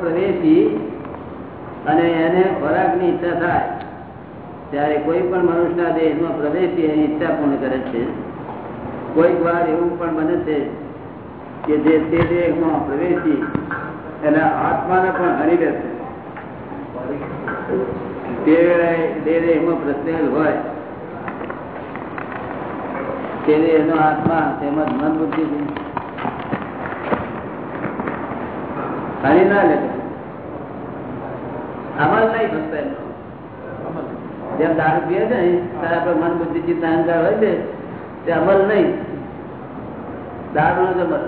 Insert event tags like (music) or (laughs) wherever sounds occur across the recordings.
પ્રવેશી અને એને ખોરાકની ઈચ્છા થાય, ત્યારે કોઈ પણ મનુષ્યના દેહમાં પ્રવેશી એની ઈચ્છા પૂર્ણ કરે છે. કોઈક વાર એવું પણ બને છે કે જે તે દેહમાં પ્રવેશી એના આત્માને પણ હરી દે તે દેહમાં પ્રસરેલ હોય. તે દેહનો આત્મા તેમજ મન બુદ્ધિ ના લે અમલ નહીં ફક્ત એમનો. જેમ દારૂ પીએ છે ને તારા પર મન બુદ્ધિ ચિત્ત અહંકાર હોય છે, તે અમલ નહીં. દારૂ નો અમલ.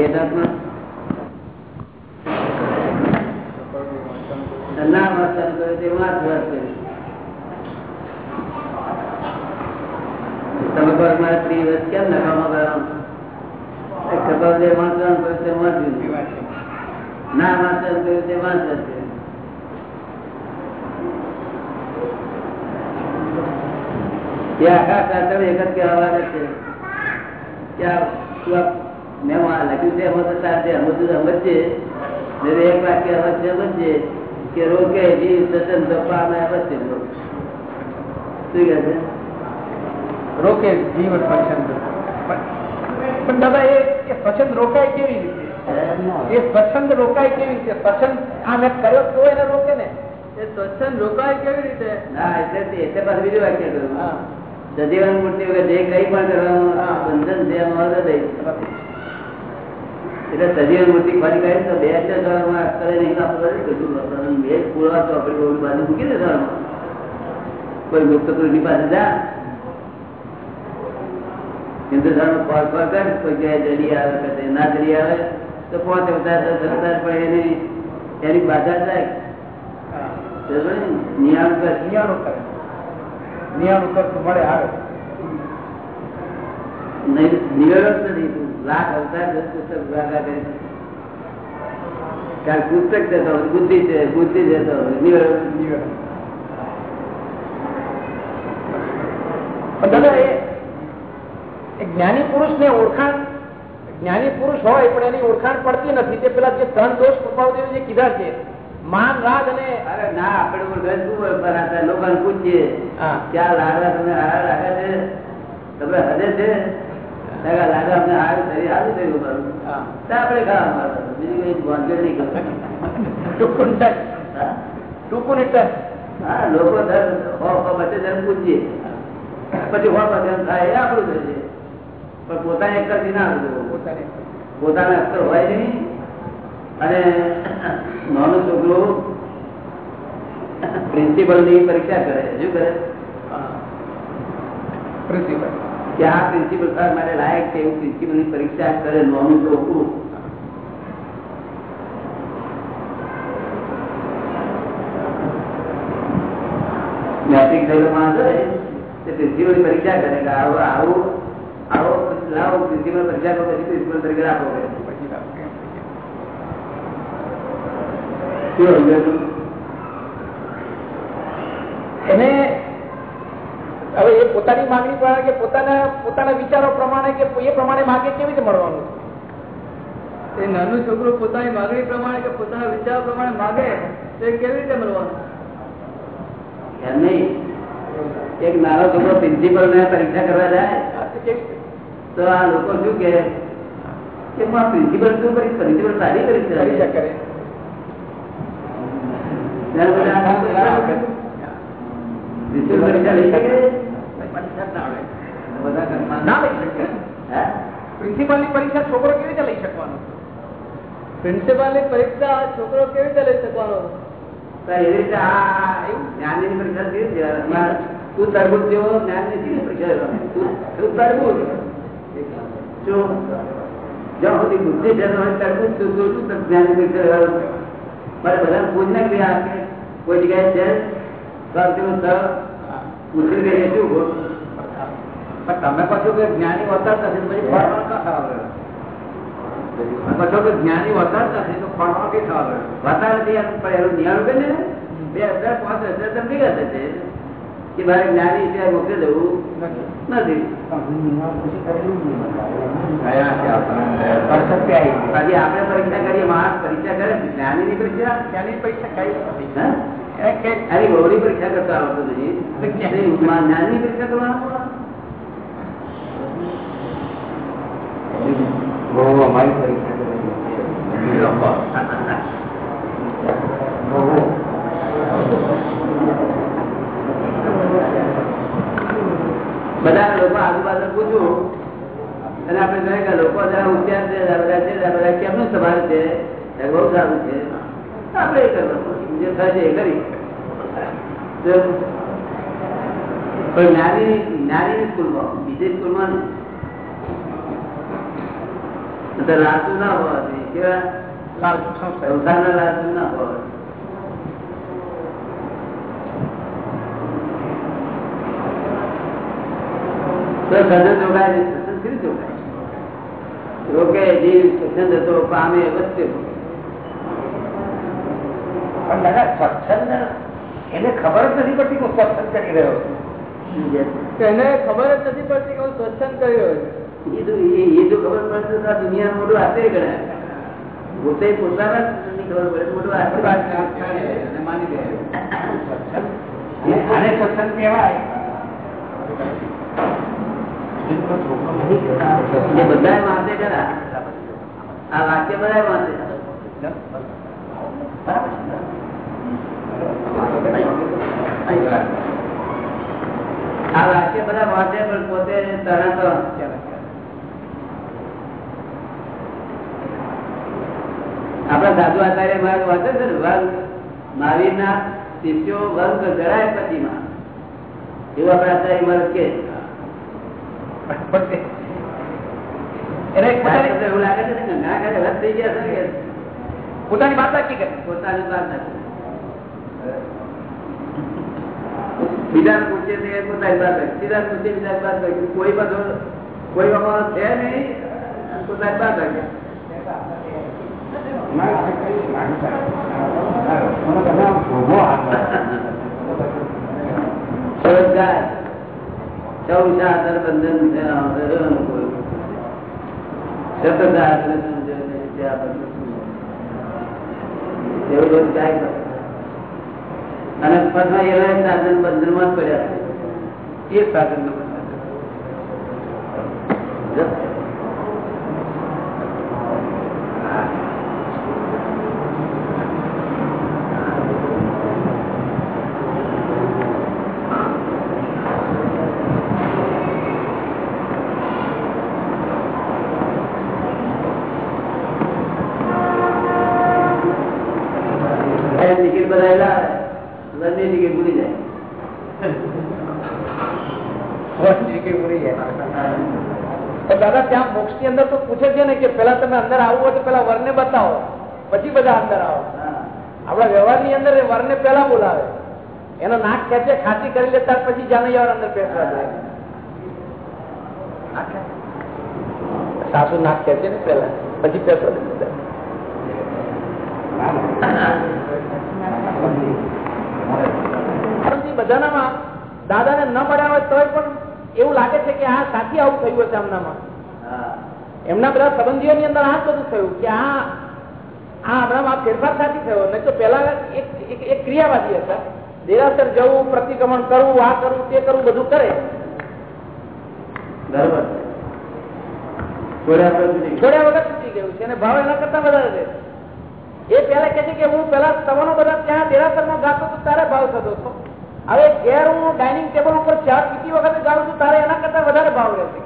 પ્રેતાત્મા ના વાંચન કર્યું તે વાંચ્યું ના વાંચન કર્યું તે વાંચન છે. આખા શાસ્ત્ર એક જ કહેવા છે. કે લખ્યું છે એમાં તો સમજવું સમજશે એક વાક્ય અવશ્ય સમજશે કે રોકે જીવ સચન અમે અવશ્ય શું કહે છે? રોકે જીવ સ્વચ્છંદ પણ દાદા એ સ્વચ્છંદ રોકાય કેવી રીતે? એ સ્વચ્છંદ રોકાય કેવી રીતે? સ્વચ્છંદ આ મેં કર્યો તો એને રોકે ને. એ સ્વચ્છંદ રોકાય કેવી રીતે? ના એટલે એટલે પાછું બીજું વાક્ય કર્યું સજીવન મૂર્તિ વગર જે કઈ પણ કરવાનું બંધન છે એમાં હૃદય. એટલે સજીવ મૂર્તિ ફરી કહે તો બે ચાર કરે નહીં આપણે કશું બે પૂરવા તો આપણે બાજુ મૂકી દે ધોરણમાં. કોઈ મુક્ત પુરુષની પાસે જા. હિન્દુસ્તાન ફળ ફળ કર કોઈ જગ્યાએ જડી આવે કશે ના જડી આવે તો પાંચ અવતાર દસ અવતાર પણ એની એની બાધા થાય. નિયામ કર. નિયાણું કરે. નિયાણું કરતું મળે આવે. નિવેડો જ નથી લાખ અવતાર પુસ્તક ભાગા કારણ પુસ્તક જતો બુદ્ધિ છે બુદ્ધિ જતો જ્ઞાની પુરુષ ને ઓળખાણ જ્ઞાની પુરુષ હોય પણ એની ઓળખાણ પડતી નથી. તે પેલા જે ત્રણ દોષ પ્રભાવદેવ જે કીધા છે માન રાગ અને અરે ના આપણે ઓળખાણ શું હોય લોકો પૂછીએ. ક્યાં લાગવા તમે હારા લાગે છે? તમે હદે છે? લાગે અમને હારું શરીર હારું થયું મારું. આપણે ખાવા બીજું કઈ વાંધો નહીં કરતા ટૂંકું ટૂંકું હા લોકો વચ્ચે ધર્મ પૂછીએ. પછી હો બધે થાય એ આપણું થશે પણ પોતાને અક્ષરથી ના પોતાના અક્ષર હોય નહીં. અને નાનું છોકરું પ્રિન્સિપલની પરીક્ષા કરે. શું કરે? પ્રિન્સિપલ આ પ્રિન્સિપલ સર મારે લાયક છે, એવું પ્રિન્સિપલની પરીક્ષા કરે નાનું છોકરું મેટ્રિક થયેલો માણસ હોય તે પ્રિન્સિપલની પરીક્ષા કરે કે આવો, આવું, આવો, લાવો પ્રિન્સિપલ પરીક્ષા કરો, પછી પ્રિન્સિપલ તરીકે આપો એને હવે એ પોતાની માંગણી પ્રમાણે કે પોતાના પોતાના વિચારો પ્રમાણે કે એ પ્રમાણે માગે કેવી રીતે મળવાનું? એ નાનું છોકરું પોતાની માંગણી પ્રમાણે કે પોતાના વિચારો પ્રમાણે માગે તો એ કેવી રીતે મળવાનું? નહીં. એક નાનો છોકરો પ્રિન્સિપલ ને પરીક્ષા કરવા જાય તો આ લોકો શું કે પ્રિન્સિપલ શું કરી પ્રિન્સિપલ સારી પરીક્ષા કરે. પ્રિન્સિપલ ના પરીક્ષા છોકરો કેવી રીતે લઈ શકવાનો? પ્રિન્સિપાલની પરીક્ષા છોકરો કેવી રીતે લઈ શકવાનો? એવી રીતે આ જ્ઞાનની પરીક્ષા કેવી રીતે તું તરબૂજ જેવો જ્ઞાનની પરીક્ષા તું તરબૂજ જ્યાં સુધી બુદ્ધિ છે તરબૂજ શું શું શું જ્ઞાનની પરીક્ષા મારે બધા કોઈ જગ્યાએ પૂછી શું તમે કહો કે જ્ઞાની હોતા નથી પછી ફળમાં ક્યાં ગયો? તમે કે જ્ઞાની હોતા નથી તો ફળમાં કઈ ગયો? વાતા નથી એનું નિયાણું બે હજાર પાંચ હજાર તમે ભેગા થશે કે મારે જ્ઞાની સિવાય મોકલી દેવું નથી. આપણે. પરીક્ષા કરીએ માણસ પરીક્ષા કરે જ્ઞાની ની પરીક્ષા? જ્ઞાની પરીક્ષા કઈ નથી. હે? એ કે- અરે ગૌરી પરીક્ષા કરતા આવડતું નથી જ્ઞાની પરીક્ષા કરવાનું અમારી પરીક્ષા બધા લોકો આજુબાજુ પૂછ્યું અને આપણે કહે કે લોકો જરા ઉત્યાર છે બધા છે બધા કેમનું તમારે છે? બહુ સારું છે. આપણે કરવાનું જે થાય છે એ કરી. જ્ઞાની જ્ઞાની સ્કૂલમાં બીજી સ્કૂલમાં નહીં. ના હોવા જોઈએ. કેવા? લાલચુ સંસ્થા. ના હોવા રોકે જીવ સજન હતો પામે વચ્ચે પણ દાદા સ્વચ્છંદ એને ખબર જ નથી પડતી કે હું સ્વચ્છંદ કરી રહ્યો છું. એને ખબર જ નથી પડતી કે હું એ તો એ- એ જો ખબર પડે તો દુનિયા મોટું હાથે ગણાય. પોતે પોતાના જ ખબર પડે મોટું હાથે એને માની લે. આને સત્સંગ કહેવાય. બધા વાંચે ખરા. આ વાક્ય બધા વાંચે આ વાક્ય બધા વાંચે પણ પોતે તરત આપણા સાધુ આચાર્ય મારે વાંચે છે ને વર્ગ મહાવીર ના શિષ્યો વર્ગ જણાય પછીમાં એવું આપણા આચાર્ય મારે કે પોતાની વાત કરી. પોતાની વાત નથી બીજાને પૂછે તે પોતાની રાખે બીજાને પૂછે વાત રાખે કોઈ બધો કોઈ અમારો છે નહીં? બંધન છે. અને પછી એવા સાધન બંધનમાં જ પડ્યા છે. એ સાધનનું બંધન ટિકિટ બનાવેલા લંડન ટિકિટ ભૂલી જાય તો દાદા ત્યાં મોક્ષની અંદર તો પૂછે છે ને કે પેલા તમે અંદર આવવું હોય તો પેલા વરને બતાવો. પછી બધા અંદર આવો. આપણા વ્યવહારની અંદર એ વરને પેલા બોલાવે. એનો નાક ખેંચે ખાંસી કરી લેતા પછી જાનૈયાવર અંદર પેસવા જાય સાસુ નાક ખેંચે ને પેલા પછી બેસવા દે બધાનામાં દાદાને ન મળ્યા હોય તોય પણ એવું લાગે છે કે આ સાથી આવું થયું હશે આમનામાં. એમના બધા સંબંધીઓની અંદર આ બધું થયું કે આ આ હમણાં ફેરફાર સાથી થયો. નહીં તો પેલા એક ક્રિયાવાદી હતા. દેરાસર જવું પ્રતિક્રમણ કરવું આ કરવું તે કરવું બધું કરે. બરોબર. છોડ્યા પછી નહીં. છોડ્યા વગર છૂટી ગયું છે અને ભાવ એના કરતા વધારે છે. એ પેલા કે છે કે હું પેલા તમારો બધા ત્યાં દેરાસરમાં ગાતો તો તારે ભાવ થતો હતો. હવે ઘેર હું ડાઇનિંગ ટેબલ ઉપર ચા પીતી વખતે ગાઉં છું તારે એના કરતા વધારે ભાવ રહેશે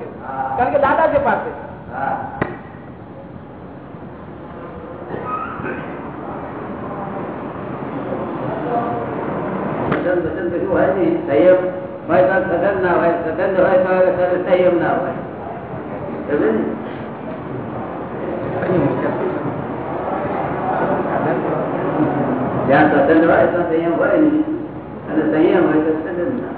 કારણ કે દાદા છે પાસે. હા. વચન વચન કશું હોય નહીં સંયમ હોય તો સઘન ના હોય સઘન હોય તો સરસ સંયમ ના હોય સમજે ને? જ્યાં સ્વતંત્ર હોય તો સંયમ હોય નહીં અને સંયમ હોય તો સજન ના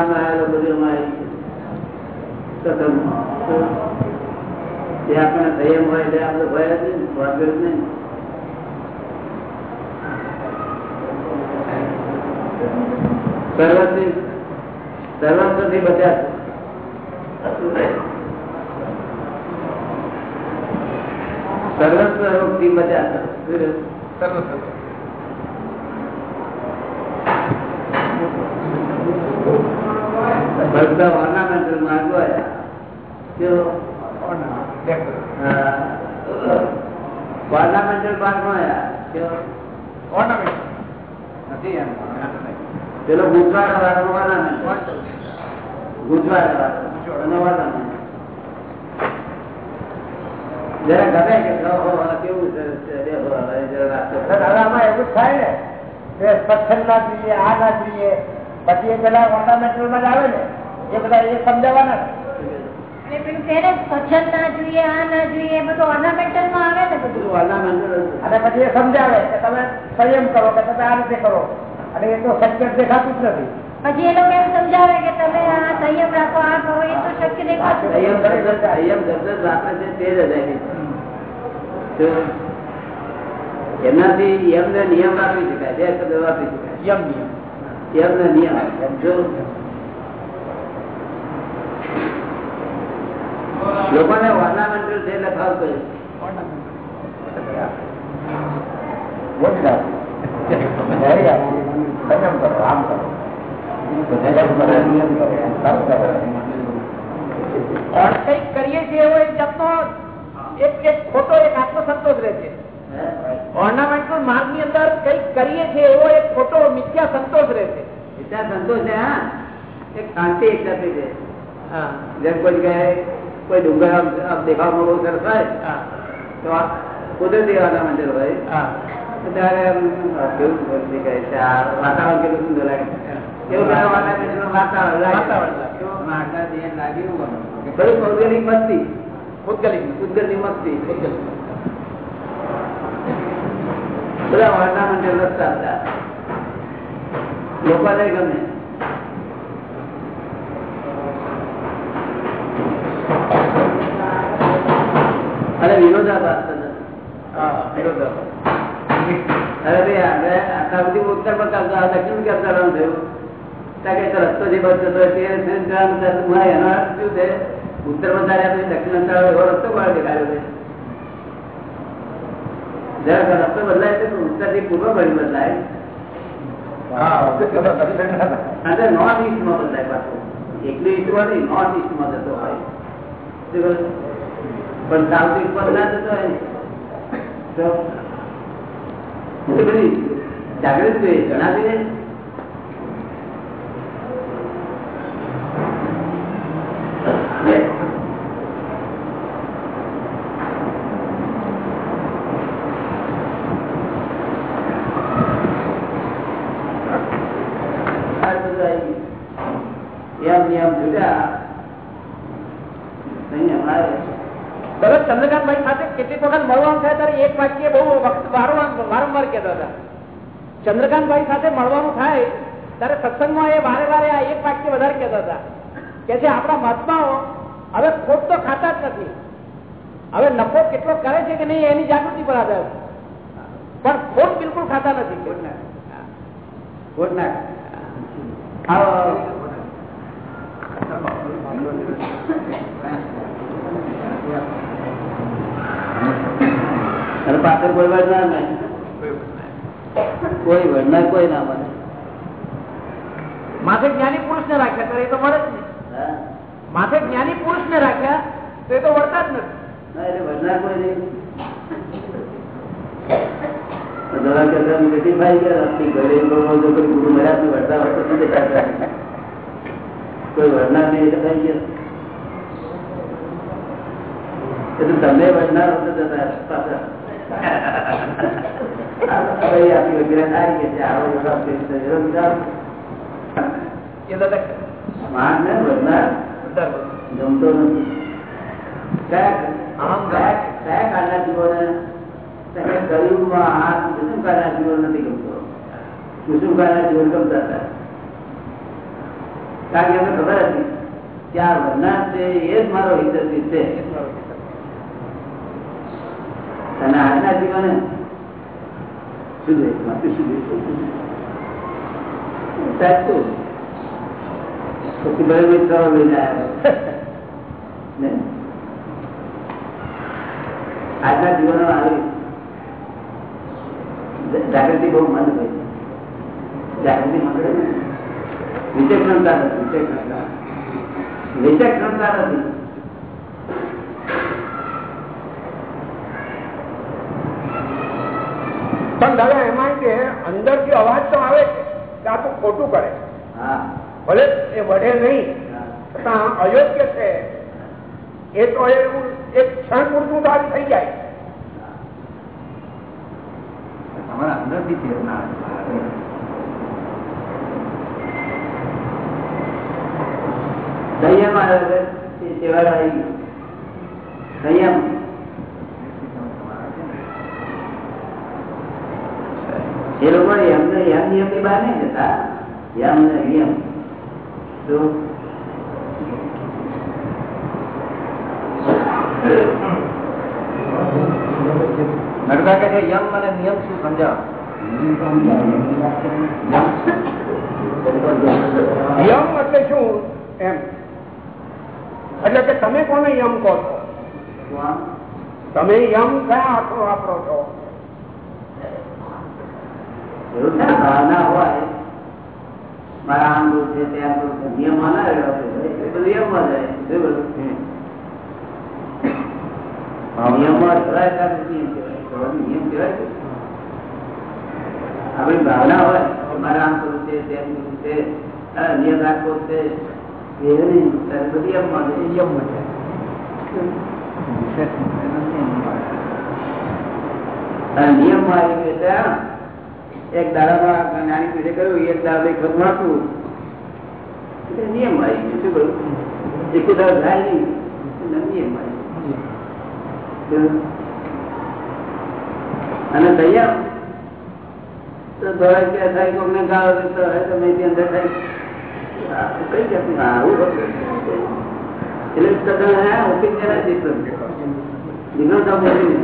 ક્રોધમાન આવેલો બધું અમારી સતત એ આપણને સંયમ હોય જ જ બચ્યા સર્વસ્વ સર્વ બધા ઓર્નામેન્ટલ માર્ગો આવ્યા કેવો? ઓર્નામેન્ટલ માર્ગો આવ્યા કેવો? ઓર્નામેન્ટ નથી એમ. પેલો ગુજવાડા વાળો ઓર્નામેન્ટ ગુજવાડા વાળો. અને ornament. જરા ગમે કે ઓહો, આ કેવું સરસ છે દેખો, હવે જરા રાસ્તો હવે આમાં એવું જ થાય ને. કે સત્સંગ ના જોઈએ આ ના જોઈએ. પછી એ પેલા ઓર્નામેન્ટલમાં જ આવે ને. એ બધા એ સમજાવવાના ને. અને પછી એ સમજાવે કે તમે સંયમ કરો કે તમે આ રીતે કરો. અને એ તો સત્ય દેખાતું જ નથી. પછી એ લોકો એમ સમજાવે કે તમે આ સંયમ રાખો આ કરો એ તો શક્ય દેખાતું સંયમ સંયમ શબ્દ જ છે તે જ અજાયબી એમનાથી એમને નિયમ આપી શકાય બે શબ્દ આપી શકાય. યમ નિયમ. એમને નિયમ જો લોકોને ઓર્નામેન્ટલ છે એટલે ભાવ કર્યું કરીએ છીએ એવો એક જાતનો એક એક ખોટો એક આત્મસંતોષ રહે છે? ઓર્નામેન્ટલ માર્ગની અંદર કંઈક કરીએ છીએ એવો એક ખોટો મિથ્યા સંતોષ રહે છે. મિથ્યા સંતોષ છે હા. એક શાંતિ એક સાથે છે. હા. જેમ કોઈ જગ્યાએ કોઈ ડુંગર આમ બહુ સરસ હોય તો આ કુદરતી મંદિર હોય ત્યારે કેવું છે આ વાતાવરણ કેટલું સુંદર લાગે એવું વાતાવરણ. વાતાવરણ લાગે. બધું ભૌગોલિક મસ્તી. ભૌગોલિક કુદરતી મસ્તી. બધા વાતાવરણ રસ્તા હતા. લોકોને ગમે. વિરોધાભાસ અરે ભાઈ આગળ બધી ઉત્તર પર ચાલતો આ દક્ષિણ ક્યાં ચાલવાનું થયું ત્યાં કે રસ્તો જે બસ જતો તે છે ને ત્યાં બધા તમારે એનો અર્થ શું છે ઉત્તરમાં ચાલ્યા પછી દક્ષિણ ચાલો એવો રસ્તો કોણ દેખાડ્યો છે જરાક રસ્તો બદલાય છે ઉત્તરથી પૂર્વ ઘડી બદલાય અને નોર્થ ઇસ્ટમાં બદલાય પાછું. એકલી ઇસ્ટમાં નહીં નોર્થ ઇસ્ટમાં જતો હોય? પણ સાવથી ઉપર ના જતો હોય. તો બધી જાગૃત જોઈએ જણાવી ને બે. આ બધું આવી ગયું. એમ નિયમ જુદા સંયમ આવે ભગત ચંદ્રકાંતભાઈ સાથે કેટલીક વખત એક વાક્ય બહુ વારંવાર કહેતા હતા. ચંદ્રકાંતભાઈ સાથે મળવાનું થાય ત્યારે સત્સંગમાં એ વારે વારે આ એક વાક્ય વધારે કહેતા હતા. કે છે આપણા મહાત્માઓ હવે ખોટ તો ખાતા જ નથી. હવે નફો કેટલો કરે છે કે નહીં એની જાગૃતિ પર આધાર પણ ખોટ બિલકુલ ખાતા નથી. ખોટ ના અને પાછળ કોઈ વળનાર નહીં કોઈ વળનાર કોઈ ના મળે. માથે જ્ઞાની પુરુષ ને રાખ્યા તો એ તો મળે જ નહીં. માથે જ્ઞાની પુરુષ ને રાખ્યા તો એ તો વળતા જ નથી. એટલે વળનાર કોઈ નહીં. કોઈ વળનાર નહીં એટલે થઈ ગયા. એટલે તમે વળનાર હતા (laughs) કારણ કે અમને ખબર હતી કે આ વધનાર છે એ જ મારો હિતથી છે. આજના જીવને શું જોઈએ? માથું શું જોઈએ? સાચું પછી બળે મિત્રો લઈને ને? આજના જીવનો આવી જાગૃતિ બહુ મંદ હોય જાગૃતિ મંદ ને? વિચક્ષણતા નથી વિચક્ષણતા વિચક્ષણતા નથી. પણ દાદા એમાં કે અંદરથી અવાજ તો આવે છે કે આ તો ખોટું કરે ભલે એ વઢે નહીં. છતાં અયોગ્ય છે. એ તો એવું એક ક્ષણ પૂરતું તો થઈ જાય. તમારા અંદરથી ચેતના સંયમ આવી સંયમ એ લોકો એમને એમ નિયમની બહાર નહીં જતા એમ ને નિયમ તો નડકા કહે છે યમ અને નિયમ શું સમજાવો યમ એટલે શું એમ એટલે કે તમે કોને યમ કહો છો તમે યમ કયા અર્થો વાપરો છો એવું છે ભાવના હોય મારા આમ દોષ છે તેમ દોષ છે નિયમ ના છે ત્યાં નિયમ કહેવાય. નિયમ કહેવાય નિયમ રાખવો આવી ગયું એક દાડામાં નાની પીઠે કર્યું એક દાડા ખરું નાખવું નિયમ આવી શું કરું એક દાડો થાય નહીં નિયમ આવી અને તૈયાર. તો કે થાય કોઈને ગાળો તો મેં અંદર થાય. કઈ જાતનું? આવું એટલે તદ્દન different of opinion.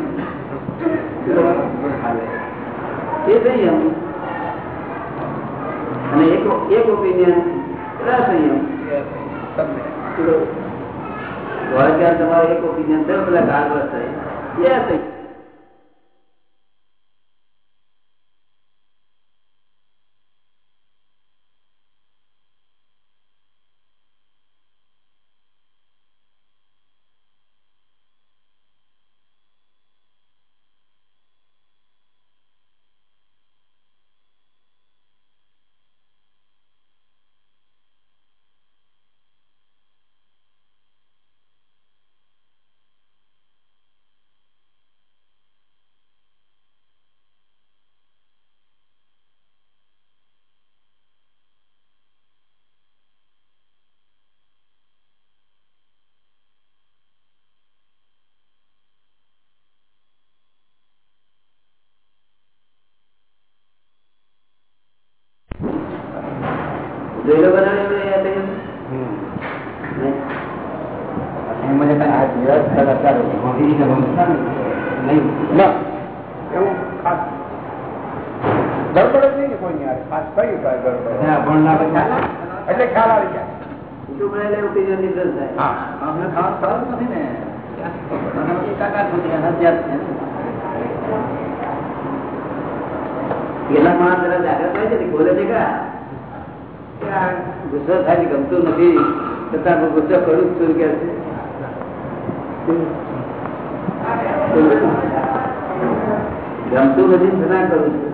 એ સંયમ. અને એક એક ઓપિનિયન સંયમ તમારો એક ઓપિનિયન દસ પેલા ગાળ વર્ષ થાય. એ સંયમ જોયેલો બનાવ્યો એ સંયમ? નહીં. આ દિવસ અત્યારે નહીં ના એવું ખાસ ગડબડ જ નહીં ને કોઈ યાર ખાસ કયું કાંઈ ગડબડ અભણ ના પછી એટલે ખ્યાલ આવી જાય. ઊંચું થાય. અમને નથી ને. પેલા માણસ જરા જાગ્રત હોય છે ને, બોલે છે કે કે આ ગુસ્સો થાય છે, ગમતું નથી. છતાં હું ગુસ્સો કરું છું કે છે. ગમતું નથી છતાં કરું છું.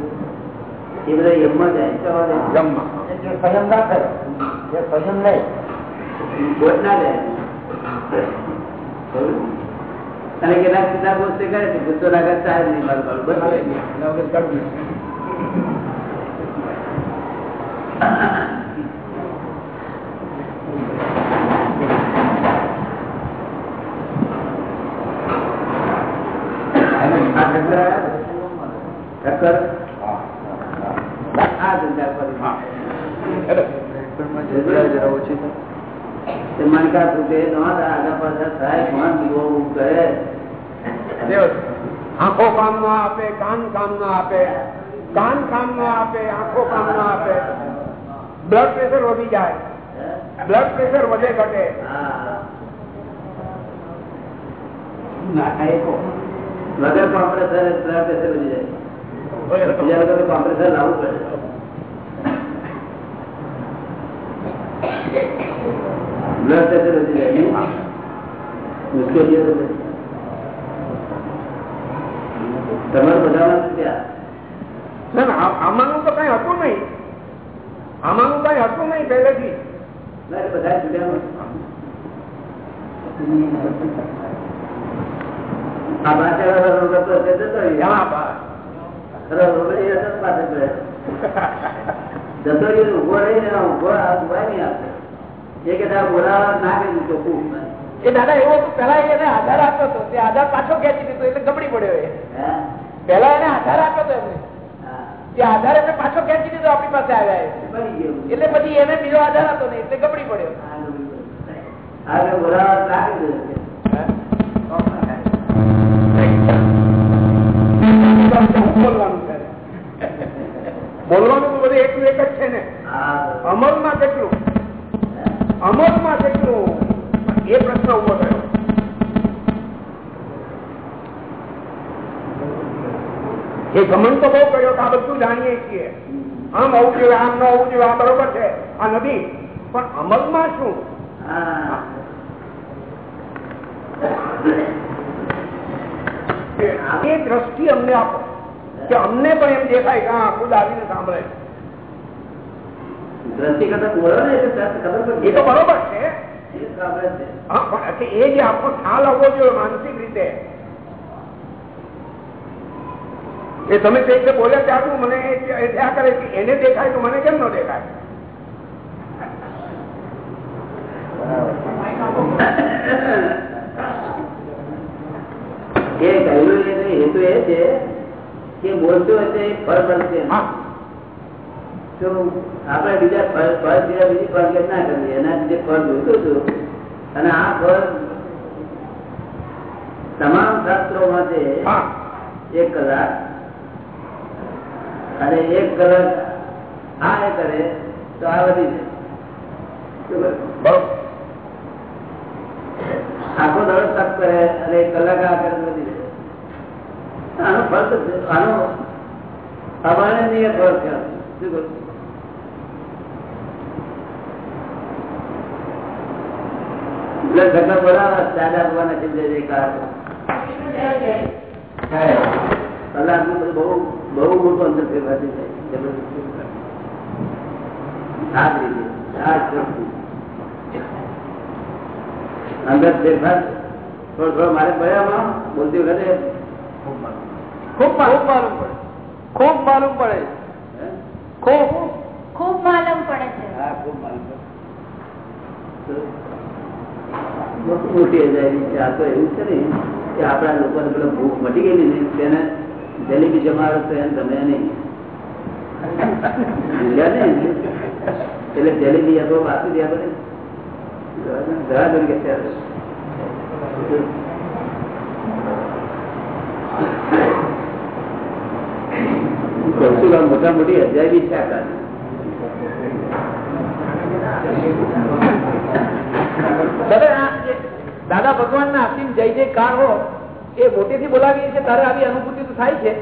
એ બધા એમમાં જાય સંયમ ના કરે. સંયમ નહીં. ના ખરું? અને કેટલાક સીધા ગોષ્ઠી કરે છે ગુસ્સો લાગે ચાલે નહીં મારું મારું બસ એના વગર કરવું. આ ચક્કર આવ્યા? ચક્કર આ ધંધા કરી તે મણકા તૂટે નો આગા પાછા થાય કોણ જોવું કરે દેવ છે. આંખો કામ ના આપે કાન કામ ના આપે કાન કામ ના આપે આંખો કામ ના આપે બ્લડ પ્રેશર વધી જાય બ્લડ પ્રેશર વધે ઘટે હા વગર કોમ્પ્રેસર બ્લડ પ્રેશર વધી જાય બીજા વગર કોમ્પ્રેસર લાવવું પડે બ્લડ પ્રેશર વધી જાય મુશ્કેલીઓ બધામાં આમાંનું તો કઈ હતું નહીં. આમાંનું કઈ હતું નહીં પહેલેથી. બધા આ તે જતો રહ્યો. ઊભો રહીને ઊભો ઊભા નહીં આપે એ કે બોલાવા ના કરી ચોખ્ખું એ દાદા એવો પેલા એને આધાર આપ્યો હતો. તે આધાર પાછો ખેંચી દીધો એટલે ગબડી પડ્યો એ. પેલા એને આધાર આપ્યો હતો એમને. તે આધાર એને પાછો ખેંચી દીધો આપણી પાસે આવ્યા એટલે પછી એને બીજો આધાર હતો ને એટલે ગબડી પડ્યો. આગળ બોલાવા ના બોલવાનું બોલવાનું તો બધું એક જ છે ને. અમલમાં કેટલું? અમલમાં કેટલું એ પ્રશ્ન ઊભો થયો. એ ગમન તો બહુ કર્યો આ બધું જાણીએ છીએ. આમ હોવું જોઈએ આમ ન હોવું જોઈએ આ બરોબર છે. આ નથી. પણ અમલમાં શું. એ દ્રષ્ટિ અમને આપો. કે અમને પણ એમ દેખાય કે હા ખુદ આવીને સાંભળે દ્રષ્ટિ કરતા બોલો ને ખબર પડે. એ તો બરોબર છે. એ સાંભળે છે. હા, પણ એટલે એ જે આપણો ખ્યાલ આવવો જોઈએ માનસિક રીતે. એ તમે તે રીતે બોલ્યા ત્યારનું મને એ કરે કે એને દેખાય તો મને કેમ ન દેખાય? એ કહ્યું હેતુ એ છે કે બોલતો હશે ફળ બનશે. તો આપણે બીજા ફળ ફળ બીજી ફળ ના કરીએ એના જે ફળ જોતું હતું. અને આ ફળ તમામ શાસ્ત્રોમાં છે એક કલાક અને એક કલાક આ કરે તો આ વધી જાય. આખો દડો તપ કરે અને એક કલાક આ કરે વધી જાય. આનો ફળ. આનો અવર્ણનીય ફળ છે. શું કહ્યું? બોલાવા દાદા ભગવાન જય જયકાર કલાકનું બધું બહુ બહુ મોટું જ વસ્તુ. અંદર ફેરફાર. થોડો થોડો મારે ભયા બોલતી વખતે ખૂબ માલુમ પડે ખૂબ માલુમ પડે? ખૂબ. ખૂબ માલમ પડે છે. હા ખૂબ માલુમ પડે. મોટી મોટી છે. આ તો એવું છે ને કે આપણા લોકોને પેલો ભૂખ મટી ગયેલી ને તેને જલેબી જમાડો તો એમ તમે નહીં. એટલે જલેબી આપો વાસી દે આપણે જરા તરીકે ત્યારે. કહું છું કે આ મોટા મોટી અજાયબી છે આ. દાદા ભગવાન ના અસીમ જય જયકાર હો એ મોટેથી બોલાવીએ છીએ ત્યારે આવી અનુભૂતિ તો થાય છે.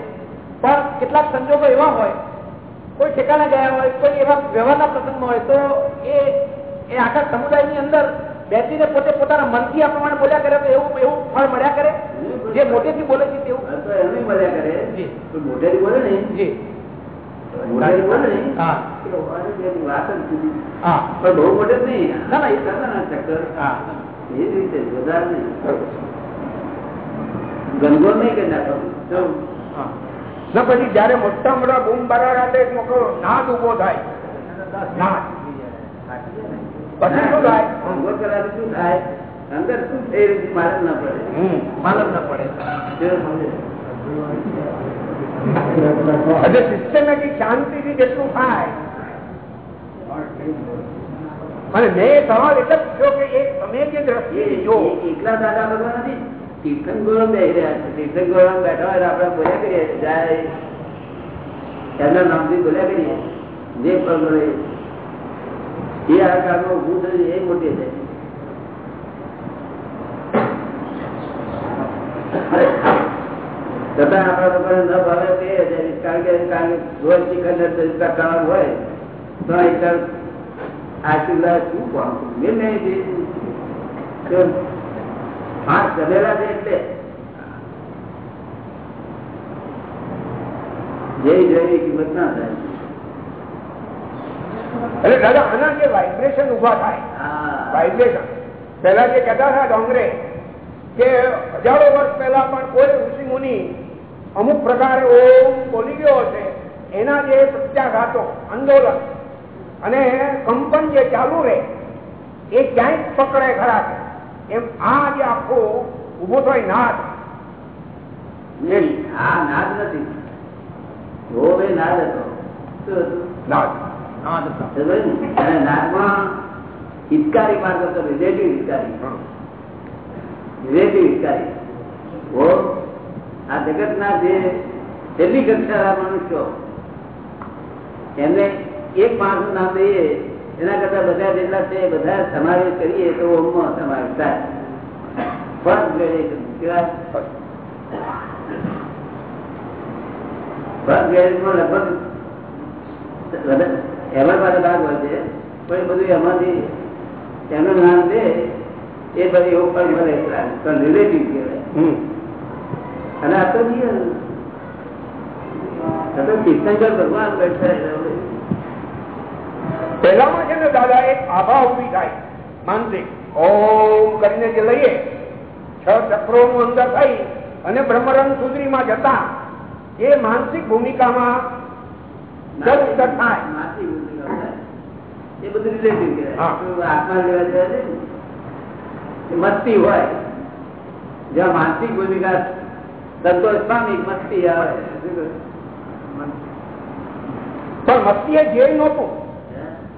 પણ કેટલાક સંજોગો એવા હોય કોઈ ઠેકાણે ગયા હોય કોઈ એવા વ્યવહારના પ્રસંગમાં હોય તો એ એ આખા સમુદાયની અંદર બેસીને પોતે પોતાના મનથી આ પ્રમાણે બોલ્યા કરે તો એવું એવું ફળ મળ્યા કરે? જે મોટેથી બોલે છે તેવું? આ મળ્યા કરે. જી. બોલે ને. જી. બહુ મોઢે જ નહીં. ના, ના, એ કરતા ના ચક્કર. એ જ રીતે વધારે નહીં. ગણગોળ નહીં કરી નાખો પછી જયારે મોટા મોટા બૂમ બારા રાતે મોટો નાદ ઊભો થાય. નાદ. પછી શું થાય? શું થાય? અંદર શું થઈ રહ્યું છે ના પડે. માલમ ના પડે. જો હજુ સિસ્ટમેટિક શાંતિથી જેટલું થાય અને મેં સવાલ એટલે પૂછ્યો કે એક તમે જે દ્રષ્ટિ જો એ એકલા દાદા ભગવાન નથી તીર્થંકરો બેસી રહ્યા છે તીર્થંકરો બેઠા હોય તો આપણે બોલ્યા કરીએ જાય એમના નામથી બોલ્યા કરીએ જે ફળ મળે એ આ કાળમાં ઊભું થયું એ મોટી છે છતાં આપણા લોકોને ન ભાવે તે કારણ કે કારણ કે રોજ ચિકન ખાવાનું હોય તો એકદમ આશીર્વાદ શું કોણ મેં નહીં હા ચલેલા છે એટલે. જય જેવી કિંમત ના થાય. એટલે દાદા આના જે વાઇબ્રેશન ઊભા થાય વાઇબ્રેશન પેલા જે કહેતા હતા ડોંગરે કે હજારો વર્ષ પહેલા પણ કોઈ ઋષિ મુનિ અમુક પ્રકારે ઓમ બોલી ગયો છે. એના જે પ્રત્યાઘાતો આંદોલન અને કંપન જે ચાલુ રહે એ ક્યાંય પકડે ખરા છે. એમ આ જે આખો ઊભો થાય નાદ. આ નાદ નથી. ભાઈ નાદ હતો નાદ. નાદમાં હિતકારી માર્ગ હતો રિલેટિવ હિતકારી. રિલેટિવ હિતકારી. ઓ જગત ના જે છેલ્લી કક્ષાના મનુષ્યો, એમને એક માણસ નામ દઈએ એના કરતા બધા જેટલા છે, બધા સમાવેશ કરીએ તો ઓમમાં સમાવેશ થાય. પણ એમાંથી એનું નામ દે એ બધી એવું પણ રિલેટિવ કહેવાય. અને આ તો તીર્થંકર ભગવાન બેઠા છે. ને દાદા એક આભા ઊભી થાય માનસિક. ઓમ કરીને જે લઈએ છ ચક્રો નું અંદર થઈ અને બ્રહ્મરંગ સુધરીમાં જતા એ માનસિક ભૂમિકામાં. એ બધું રિલેટિવ. આત્મા લેવા મસ્તી હોય. જ્યાં માનસિક ભૂમિકા સંતોષ પામી મસ્તી આવે પણ મસ્તી એ ધ્યેય નહોતું.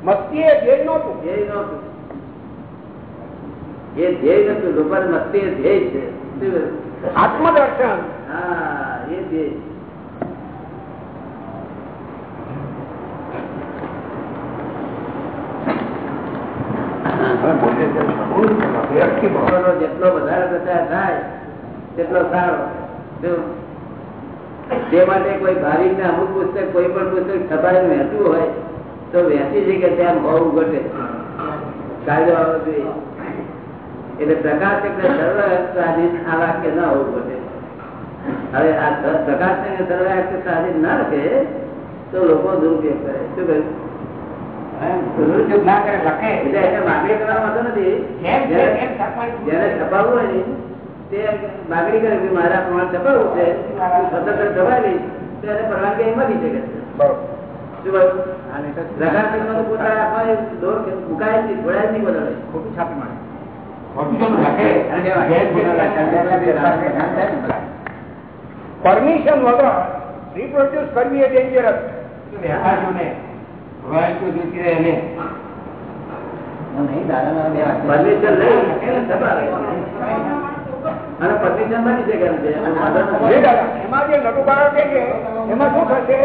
મસ્તી એ ધ્યેય નહોતું. ધ્યેય નહોતું. એ ધ્યેય નતું લોકોને મસ્તી એ ધ્યેય છે. આત્મદર્શન. હા એ ધ્યેય જેટલો વધારે પ્રચાર થાય તેટલો સારો. તે માટે કોઈ ભાવિક ને અમુક પુસ્તક કોઈ પણ પુસ્તક છપાઈને વહેતું હોય તો વહેતી છે કે ત્યાં બહુ ઘટે કાયદો આવવો જોઈએ. એટલે પ્રકાશ એટલે સર્વ આ વાક્ય ના હોવું ઘટે હવે આ સ- પ્રકાશ ને સર્વ સ્વાધીન ના રાખે તો લોકો દુરુપયોગ કરે. શું કહ્યું? દુરુપયોગ ના કરે લખે. એટલે એને માગણી કરવાનો નથી. જેને- છપાવવું હોય ને તે માગણી કરે કે મારા પ્રમાણ છપાવવું છે હું સ્વતંત્ર છપાવી તો એને પરવાનગી અહીં મળી શકે નહીં, નહીં પરમિશન વગર રિપ્રોડ્યુસ કરવી એ ડેન્જરસ પરમિશન લઈ એને છપાવે. અને પરમિશન મળી શકે એમ છે. અને જે નથી. દાદા, એમાં જે નટુકારો છે એમાં શું થશે?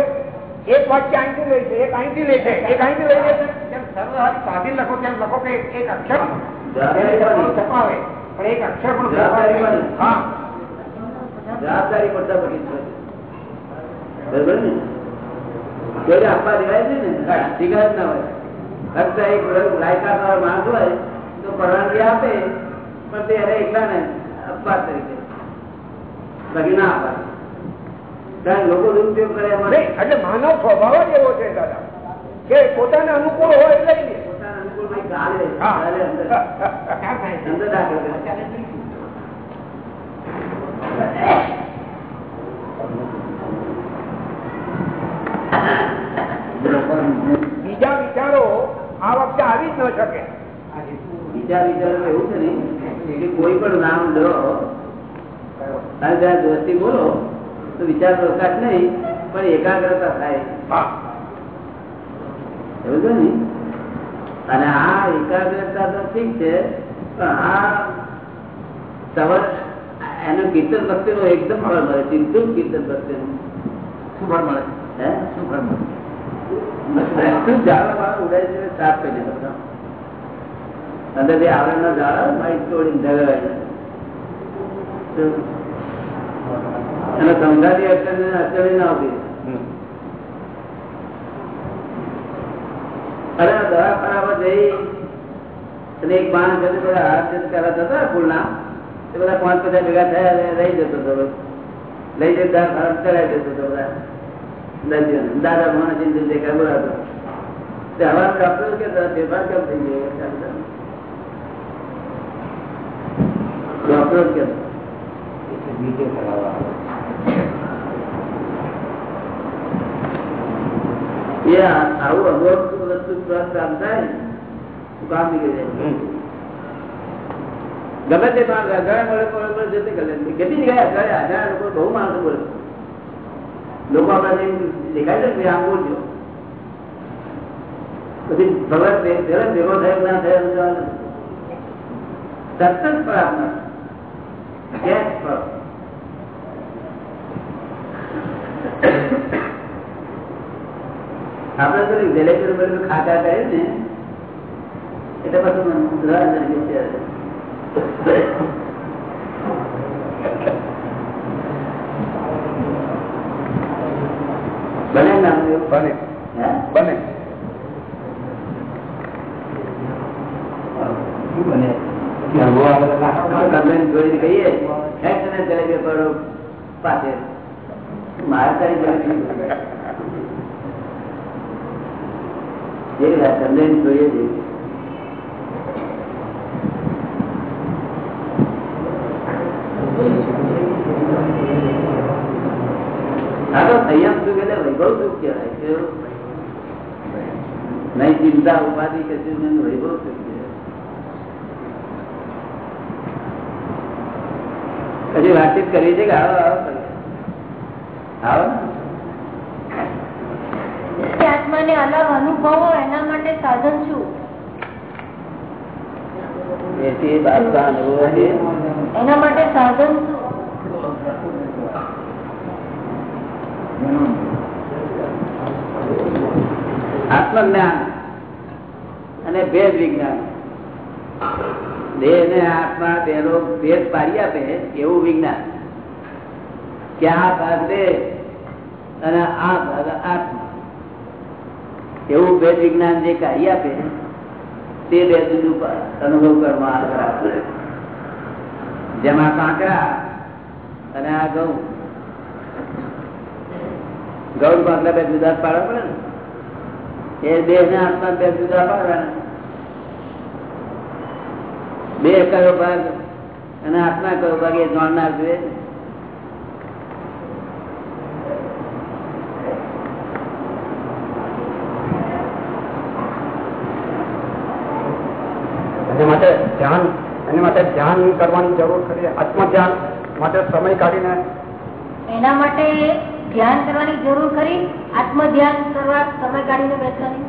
એક વાક્ય અહીંથી લે છે એક અહીંથી લે છે એક અહીંથી લઈ લે છે. જેમ સર્વહારી સ્વાધીન લખો તેમ લખો કે એક અક્ષર. છપાવે પણ એક અક્ષર પણ જવાબદારી પડતા કોઈને આપવા દેવાય છે ને? શિકાયત ના હોય. ફક્ત એક લાયકાત માણસ હોય તો પરવાનગી આપે પણ તે એને એકલા ને અપવાદ તરીકે. બાકી ના લોકો દુરુપયોગ કરે એટલે માનવ સ્વભાવ જ એવો છે દાદા. કે પોતાને અનુકૂળ હોય લઈ લે પોતાના અનુકૂળ અંદર. બીજા વિચારો આ વખતે આવી જ ન શકે. બીજા વિચારો એવું છે ને કે કોઈ પણ નામ લો અને ત્યાં દોસ્તી બોલો તો વિચાર પ્રકાશ નહીં પણ એકાગ્રતા થાય. એવું છે ને? અને આ એકાગ્રતા તો ઠીક છે પણ આ સવર એનું કીર્તન ભક્તિ નું એકદમ ફળ મળે સીધું કીર્તન ભક્તિ નું શું ફળ મળે? હે? શું ફળ મળે? જાળા ઉડાય છે સાફ કરી દે અંદર જે આવરણ ના અને ના એક માણસ જતો બધા જત કરાતા હતા ફૂલના. તે બધા પાંચ પચાસ ભેગા થયા રહી જતો હતો. લઈ જઈ દવાખાના ચડાવી જતો હતો બધા. દર્દીઓને દાદા માણસ બોલાતો હવા ડોક્ટર કે ફેરફાર કેમ થઈ ગયો? ડોક્ટર કે બીજે કરાવવા એ આવું અનુભવ વસ્તુ કામ થાય કામ નીકળી જાય ગમે તે પણ ઘણા મળે પડે જતે કેટલી જગ્યાએ ઘરે હજાર લોકો બહુ માણસો બોલે લોકો આપણે દેખાય છે આમ બોલજો પછી ભગવાન ભેગો થયો ના થયો સતત પ્રાર્થના ગેસ પર આપણે તો જલેબી બધું ખાતા કરે ને? એટલે પછી મંદ્રા તરીકે બને નામ બને. હે? બને. બને? કમ્પ્લેન જોઈને કહીએ હેડ તને જલેબી પડો પાસે મારે તારી નહીં, ચિંતા, ઉપાધિ કશું વૈભવ સુખ કહેવાય હજી વાતચીત કરી છે કે આવો આવો આવો આત્માને અલગ અનુભવો એના માટે સાધન છે. એના માટે સાધન શું? આત્મજ્ઞાન અને ભેદ વિજ્ઞાન. દેહ ને આત્મા બેનો ભેદ પાડી આપે એવું વિજ્ઞાન. કે આ ભાગ દેહ અને આ ભાગ આત્મા. એવું ભેદ વિજ્ઞાન જે કાઢી આપે, તે બે જુદું અનુભવ કરવા જેમાં કાંકરા અને આ ઘઉં. ઘઉં કાંકરા બે જુદા પાડવા પડે ને? એ દેહ ને આત્મા બે જુદા પાડવાના. બે કયો ભાગ અને આત્મા કયો ભાગ એ જાણનાર જોઈએ માટે ધ્યાન એના માટે ધ્યાન કરવાની જરૂર ખરી આત્મ ધ્યાન માટે સમય કાઢીને એના માટે ધ્યાન કરવાની જરૂર ખરી? આત્મ ધ્યાન કરવા સમય કાઢીને બેસવાની?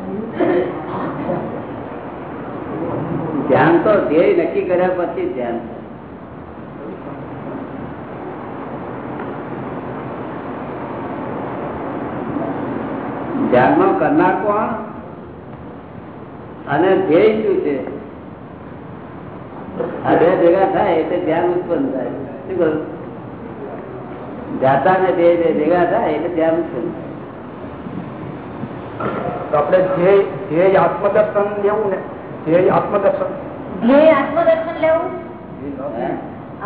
ધ્યાન તો ધ્યેય નક્કી કર્યા પછી ધ્યાન ધ્યાન નો કરનાર કોણ? અને ધ્યેય શું છે? આ બે ભેગા થાય એટલે ધ્યાન ઉત્પન્ન થાય. શું કરું જાતા ને બે બે ભેગા થાય એટલે ધ્યાન ઉત્પન્ન થાય. આપણે ધ્યેય ધ્યેય આત્મદર્શન લેવું ને ધ્યેય આત્મદર્શન. ધ્યેય આત્મદર્શન લેવું?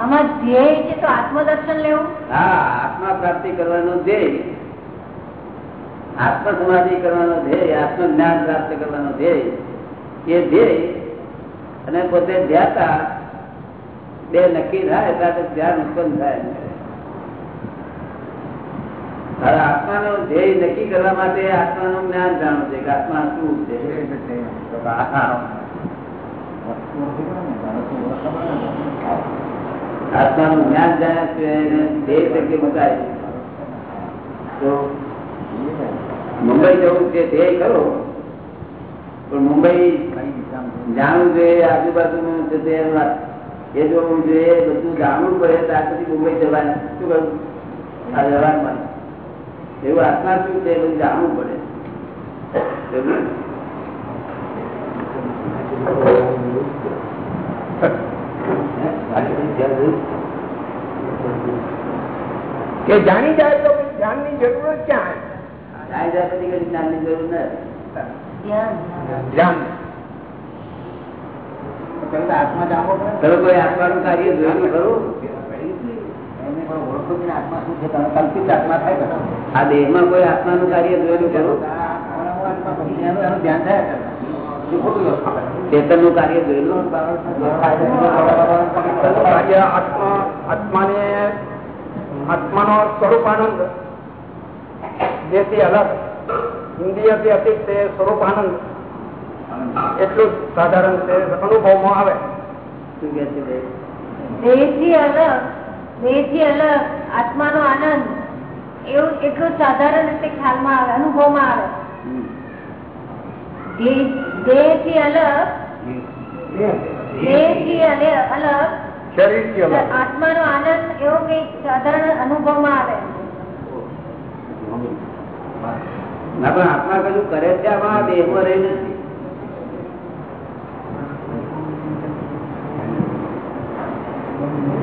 આમાં ધ્યેય છે તો આત્મદર્શન લેવું? હા આત્મા પ્રાપ્તિ કરવાનો ધ્યેય. આત્મ સમાધિ કરવાનો ધ્યેય આત્મ જ્ઞાન પ્રાપ્ત કરવાનો ધ્યેય. એ ધ્યેય અને પોતે ધ્યાતા બે નક્કી થાય ત્યારે ધ્યાન ઉત્પન્ન થાય. આત્મા આત્માનો ધ્યેય નક્કી કરવા માટે આત્માનું જ્ઞાન જાણવું છે કે આત્મા શું છે. આત્માનું જ્ઞાન જાણ્યા સિવાય ધ્યેય તરીકે મુકાય તો મુંબઈ જવું છે તે ખરો, પણ મુંબઈ જાણવું જોઈએ, આજુબાજુનું છે એ જોવું જોઈએ બધું જાણવું પડે ત્યાં પછી મુંબઈ જવાનું. શું કરવું આ વ્યવહારમાં એવું આત્મા શું છે? બધું જાણવું પડે? કે જાણી જાય તો ધ્યાનની જરૂર ક્યાં જાણી જાય પછી કઈ જ્ઞાનની જરૂર નથી ધ્યાન. ધ્યાન. આત્મા જાણવો પડે તમે કોઈ આત્માનું કાર્ય જોયેલું ખરું એને પણ ઓળખો જ નહીં. આત્મા શું છે? તમે કલ્પિત આત્મા થાય કે આ દેહમાં કોઈ આત્માનું કાર્ય જોયેલું ખરું ધ્યાન થયા કરે નું. કાર્ય જોયેલું આત્મા આત્માને આત્માનો સ્વરૂપ આનંદ જેથી અલગ ઇન્દ્રિયથી અતિક તે સ્વરૂપ આનંદ એટલું સાધારણ છે અનુભવમાં આવે દેહથી અલગ દેહથી અલગ આત્માનો આનંદ એવું એટલું સાધારણ રીતે ખ્યાલમાં આવે અનુભવમાં આવે. દેહ- દેહથી અલગ દેહથી અલે- અલગ શરીરથી અલગ. આત્માનો આનંદ એવો કઈ સાધારણ અનુભવમાં આવે. ના પણ આત્મા કશું કરે છે આમાં? દેહમાં રહી નથી.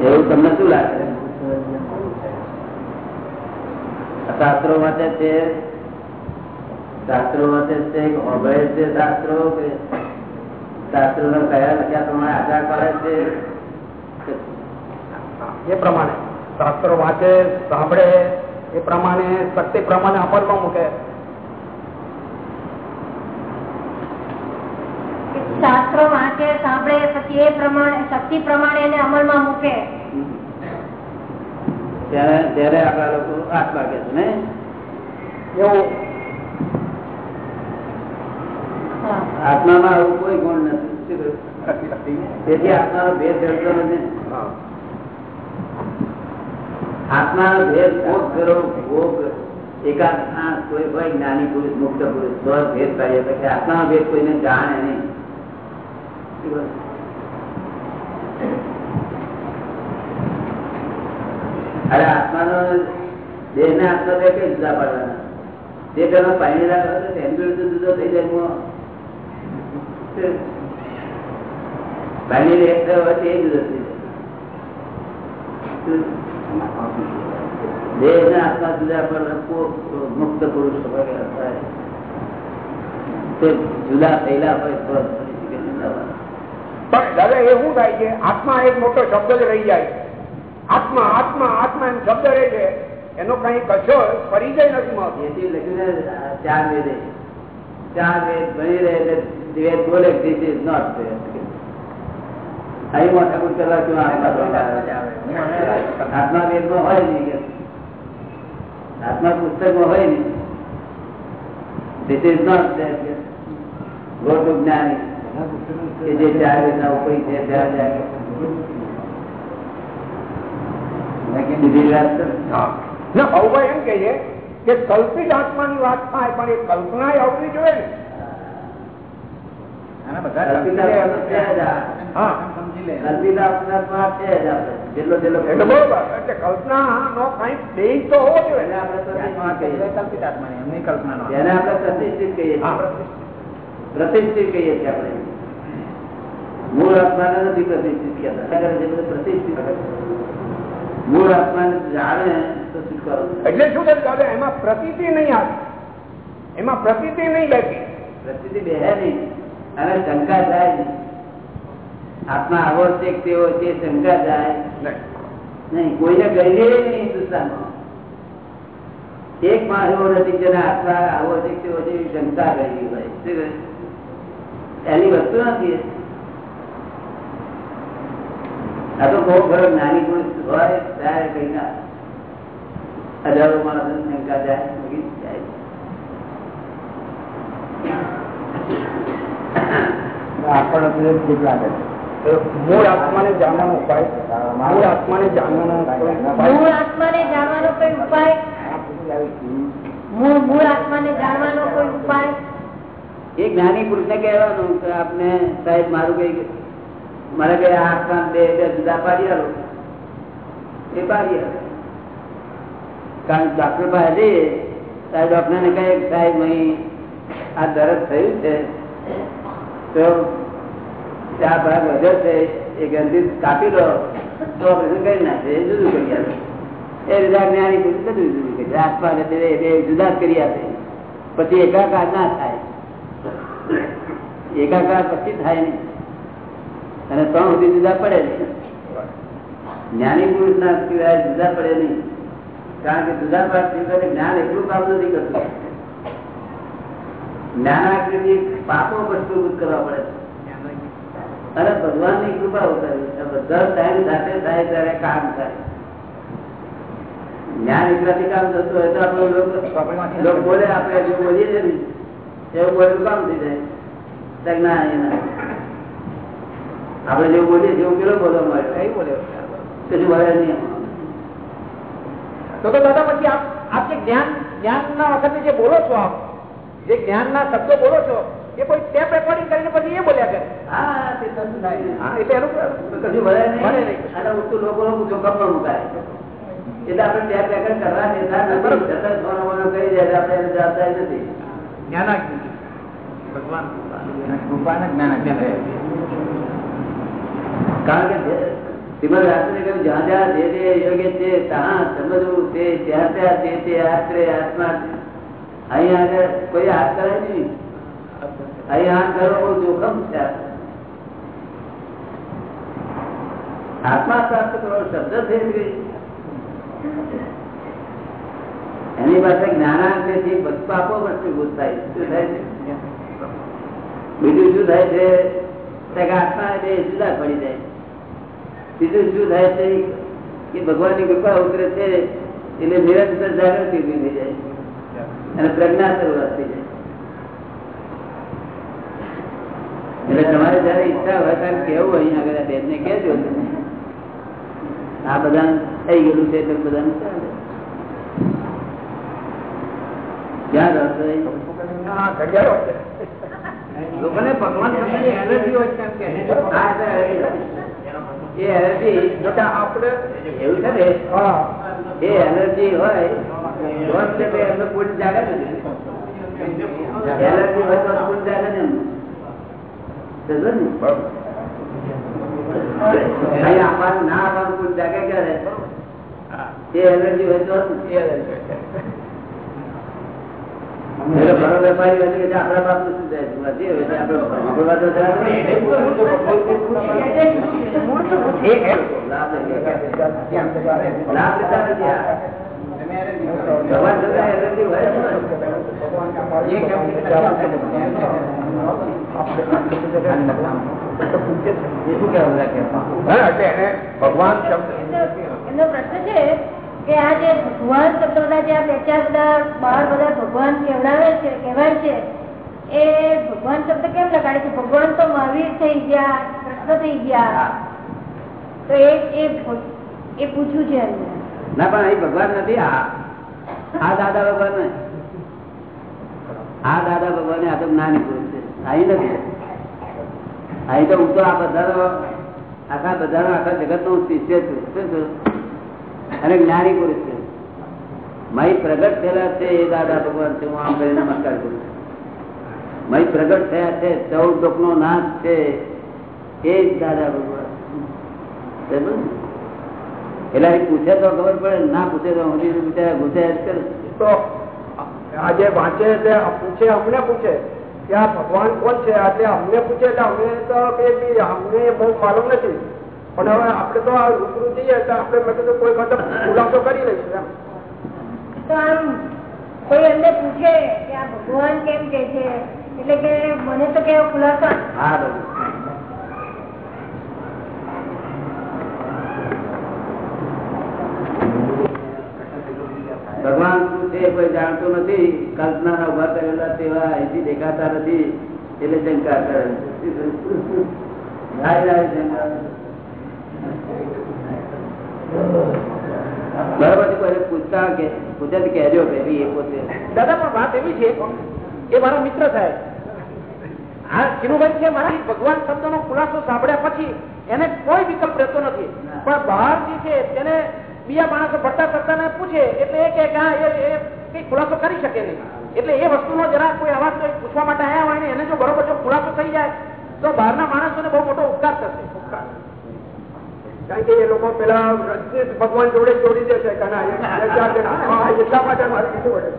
એવું તમને શું લાગે? શાસ્ત્રો માટે છે શાસ્ત્રો વચ્ચે છે અભય છે શાસ્ત્રો કે શાસ્ત્રો નો કયા લખ્યા પ્રમાણે આધાર કરે છે? એ પ્રમાણે. શાસ્ત્રો વાંચે સાંભળે એ પ્રમાણે શક્તિ પ્રમાણે અમલમાં મૂકે. શાસ્ત્રો વાંચે સાંભળે પછી એ પ્રમાણે શક્તિ પ્રમાણે એને અમલમાં મૂકે. ત્યારે ત્યારે આપણા લોકો આત્મા કે છે ને? એવું હા. આત્મામાં આવું કોઈ ગુણ નથી? તેથી આત્માનો ભેદ જડતો નથી. આત્માનો ભેદ ભોગ કરો? ભોગ એકાદ કોઈ હોય, જ્ઞાની પુરુષ, મુક્ત પુરુષ, તો ભેદ પાડીએ પછી આત્માનો ભેદ કોઈને જાણે નહીં? અરે આત્માનો દેહ ને આત્મા બે કઈ જુદા પાડવાના? તે પેલા પાણી રાખો તો ટેમ્પરેચર જુદો થઈ જાય એમાં. પાણી એક થયો હોય તો એ જુદો થઈ જાય દેહ ને આત્મા જુદા પડે મુક્ત પુરુષ. તે જુદા થયેલા હોય તો. પણ દાદા એ શું થાય છે આત્મા એક મોટો શબ્દ જ રહી જાય આત્મા આત્મા આત્મા એમ શબ્દ રહે છે એનો કઈ કશો પરિચય નથી મળતો ચાર વેદ ચાર વેદ ભણી રહે એટલે વેદ બોલે ધીસ ઇઝ નોટ અહીં મોટા કુટ કરવા શું આત્મા વેદમાં હોય નહીં આત્મા પુસ્તકમાં હોય નહીં this is not go to જ્ઞાની કે જે ચાર વેદના ઉપરી છે ત્યાં જાય એમ કહીએ કે કલ્પિત આત્માની વાત થાય પણ એ કલ્પના આવવી જોઈએ ને કહીએ. હા છીએ. પ્રતિષ્ઠિત કહીએ છીએ આપણે. મૂળ આત્માને નથી પ્રતિષ્ઠિત કહેતા. શું કરે છે? બધું પ્રતિષ્ઠિત કરે. મૂળ આત્માને જાણે તો છુટકારો એટલે શું થયું? દાદા એમાં પ્રતીતિ નહીં આવી. એમાં પ્રતીતિ નહીં બેઠી. પ્રતિષ્ઠિત બેહે નહીં. અને શંકા જાય આત્મા આવો છે તેવો છે શંકા જાય નહીં. કોઈને ગઈ નહીં હિન્દુસ્તાનમાં. એક માણસ એવો નથી જેને આત્મા આવો છે તેવો છે એવી શંકા ગયેલી હોય. એની વસ્તુ નથી આ તો બહુ ખરો નાની પુરુષ હોય ત્યારે કઈ ના. હજારો માણસ શંકા જાય જાય આપણને ઠીક લાગે છે. મૂળ આત્માને જાણવાનો ઉપાય? મૂળ આત્માને જાણવાનો મૂળ આત્માને જાણવાનો કોઈ ઉપાય? મૂળ મૂળ આત્માને જાણવાનો કોઈ ઉપાય? એ જ્ઞાની પુરુષ કહેવાનું કે આપને સાહેબ મારું કઈ મારે કઈ આત્મા બે બે જુદા પાડી આલો. એ પાડી આલો. કારણ ડોક્ટર પાસે જઈએ ત્યારે ડોક્ટર કહે સાહેબ અહીં આ દર્દ થયું છે. તો ચાર ભાગ વધે છે, એ ગંદી કાપી લો તો ઓપરેશન કરી નાખે, એ જુદું કરી આપે. એ રીતે જ્ઞાની પુરુષ બધું જુદું કરી. આત્મા ને બે જુદા જ કરી આપે. પછી એકાકાર ના થાય. એકાકાર પછી થાય નહીં. અને ત્રણ સુધી જુદા પડે નહીં. જ્ઞાની પુરુષ ના સિવાય જુદા પડે નહીં. કારણ કે જુદા પડે જ્ઞાન એટલું કામ નથી કરતું. જ્ઞાનાકૃતિ પાપો પ્રસ્તુત કરવા પડે અને ભગવાનની કૃપા ઉતારી બધા ટાઈમ સાથે થાય ત્યારે કામ થાય. જ્ઞાન એકલાથી કામ થતું હોય તો આપણે લોકો- લોકો બોલે આપણે જે બોલીએ છીએ ને એવું બોલેલું કામ થઈ જાય. ના એ આપણે જેવું બોલીએ છીએ પેલો બોલવા મળે. કઈ બોલે. કશું બોલે નહીં તો દાદા પછી આપ આપ જે જ્ઞાન ના વખતે જે બોલો છો આપ જે જ્ઞાનના શબ્દો બોલો છો એ કોઈ ટેપ રેકોર્ડિંગ કરીને પછી એ બોલ્યા કરે. હા તે થતું થાય એટલે એનું કશું ભલે ભલે નહીં. નહીં. અને ઉઠતું લોકો લોકો જોખમ પણ મુકાય એટલે આપણે ટેપ રેકર્ડ કરવા દેતા નથી. સતત ફોનો બોનો કરી દે આપણે એને જવાબદારી નથી. જ્ઞાનાગ્નિ. ભગવાન કૃપાને જ્ઞાન છે કારણ કે શ્રીમદ રાત્રે કહ્યું જ્યાં જ્યાં જે જે યોગ્ય છે ત્યાં સમજવું તે ત્યાં ત્યાં તે તે આત્મા. અહીં આગળ કોઈ હાથ કરે નહીં. અહીં હાથ કરવો બહુ જોખમ છે આત્મા પ્રાપ્ત કરો શબ્દ થઈ ગઈ. એની પાસે જ્ઞાનાંકથી પાપો વસ્તુભૂત થાય. શું થાય છે? બીજું શું થાય છે? આત્મા બે જુદા પડી જાય. બીજું શું થાય છે? કે ભગવાનની કૃપા ઉતરે છે, એટલે નિરંતર જાગૃતિ ઊભી થઈ જાય. અને પ્રજ્ઞા શરૂઆત થઈ જાય. એટલે તમારે જયારે ઈચ્છા હોય ત્યારે કેવું અહીંયા આગળ બેન ને કેજો તમે. આ બધા થઈ ગયેલું છે એટલે બધાને ચાલે. ક્યાં રહો છો? હા ઘડિયાળો છે. લોકોને ભગવાન પ્રત્યેની એનર્જી હોય છે કે એ એનર્જી આપણે એવું છે ને? હા. એ એનર્જી હોય તો છે તે એમનું પૂર્ણ જાગે ને ને ને? આપવાનું ના આપવાનું પૂર્ણ જાગે ક્યારે એ હોય તો વેપારી આપણા શું. લાભ લેતા નથી આ. ભગવાન એમનો પ્રશ્ન છે કે આ જે ભગવાન શબ્દોના જે આ બે ચાર બધા બહાર બધા ભગવાન કેવડાવે છે, કહેવાય છે, એ ભગવાન શબ્દ કેમ લગાડે છે? ભગવાન તો મહાવીર થઈ ગયા, કૃષ્ણ થઈ ગયા. તો એ પૂછ્યું છે એમને. ના, પણ અહીં ભગવાન નથી આ આ દાદા ભગવાન. આ દાદા ભગવાન આ તો જ્ઞાની પુરુષ છે અહીં નથી અહીં તો હું તો આ બધાનો, આખા બધાનો, આખા જગત નો શિષ્ય છું શું? અને જ્ઞાની પુરુષ છે મય પ્રગટ થયેલા છે એ દાદા ભગવાન છે હું આમ કરી નમસ્કાર કરું. મય પ્રગટ થયા છે, ચૌદ દુઃખ નો નાશ છે એ જ દાદા ભગવાન? એટલે પૂછે તો ખબર પડે ના પૂછે તો હું બિચારા જ કરું. તો આજે વાંચે એટલે પૂછે અમને પૂછે. કે આ ભગવાન કોણ છે? આજે અમને પૂછે એટલે અમને તો કે અમને બહુ માલુમ નથી. પણ હવે આપણે તો આ રૂબરૂ જઈએ એટલે આપણે મેં કીધું કોઈ મતલબ ખુલાસો કરી લઈશું એમ. તો આમ કોઈ એમને પૂછે કે આ ભગવાન કેમ કે છે? એટલે કે મને તો કેવો ખુલાસો હા બધું તે કોઈ જાણતું નથી. કલ્પના ઊભા કરેલા તેવા અહીંથી દેખાતા નથી. એટલે શંકા કરે રાય રાય શંકા. છે પૂછતા કે પૂછે કહેજો ભાઈ એ પોતે. દાદા પણ વાત એવી છે એ મારા મિત્ર થાય હા ચિનુભાઈ છે મારી ભગવાન શબ્દનો ખુલાસો સાંભળ્યા પછી એને કોઈ વિકલ્પ રહેતો નથી. પણ બહાર જે છે તેને બીજા માણસો ભરતા કરતા પૂછે એટલે એ કે હા એ એ કઈ ખુલાસો કરી શકે નહીં. એટલે એ વસ્તુનો જરા કોઈ અવાજ પૂછવા માટે આવ્યા હોય ને એને જો બરોબર જો ખુલાસો થઈ જાય તો બહારના માણસોને બહુ મોટો ઉપકાર થશે. ઉપકાર. કારણ કે એ લોકો પેલા ભગવાન જોડે જોડી દેશે એટલા માટે મારે કીધું હતું.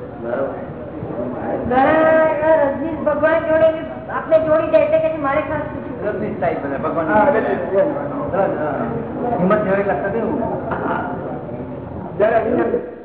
રજનીશ ભગવાન જોડે આપણે જોડી જાય એટલે કે મારે ખાસ રજનીશ સાહેબ ભગવાન. હિંમત જેવી લાગતા Ya la niña